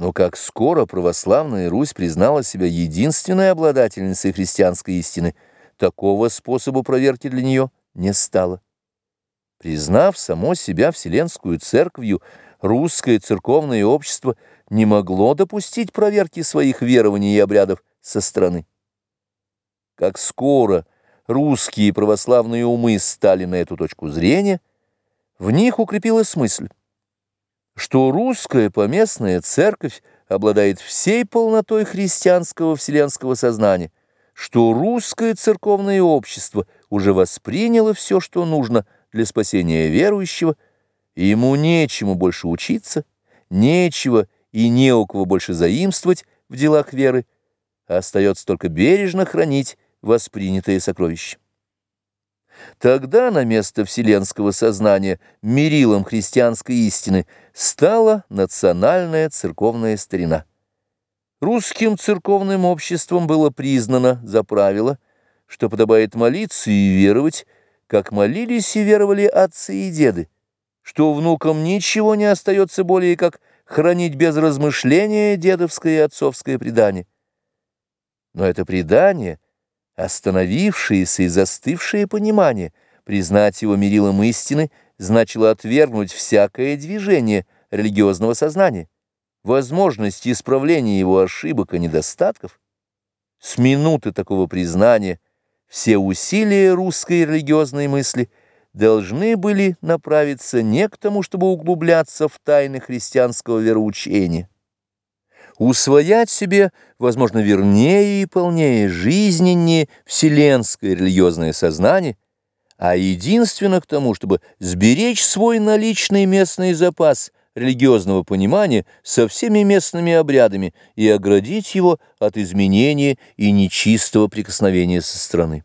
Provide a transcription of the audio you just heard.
Но как скоро православная Русь признала себя единственной обладательницей христианской истины, такого способа проверки для нее не стало. Признав само себя Вселенскую Церковью, русское церковное общество не могло допустить проверки своих верований и обрядов со стороны. Как скоро русские православные умы стали на эту точку зрения, в них укрепилась мысль, что русская поместная церковь обладает всей полнотой христианского вселенского сознания, что русское церковное общество уже восприняло все, что нужно для спасения верующего, и ему нечему больше учиться, нечего и не у кого больше заимствовать в делах веры, а остается только бережно хранить воспринятое сокровище. Тогда на место вселенского сознания мерилом христианской истины стала национальная церковная старина. Русским церковным обществом было признано за правило, что подобает молиться и веровать, как молились и веровали отцы и деды, что внукам ничего не остается более, как хранить без размышления дедовское и отцовское предание. Но это предание — Остановившееся и застывшее понимание, признать его мерилом истины, значило отвергнуть всякое движение религиозного сознания, возможность исправления его ошибок и недостатков. С минуты такого признания все усилия русской религиозной мысли должны были направиться не к тому, чтобы углубляться в тайны христианского вероучения, усвоять себе, возможно, вернее и полнее, жизненнее вселенское религиозное сознание, а единственно к тому, чтобы сберечь свой наличный местный запас религиозного понимания со всеми местными обрядами и оградить его от изменения и нечистого прикосновения со стороны.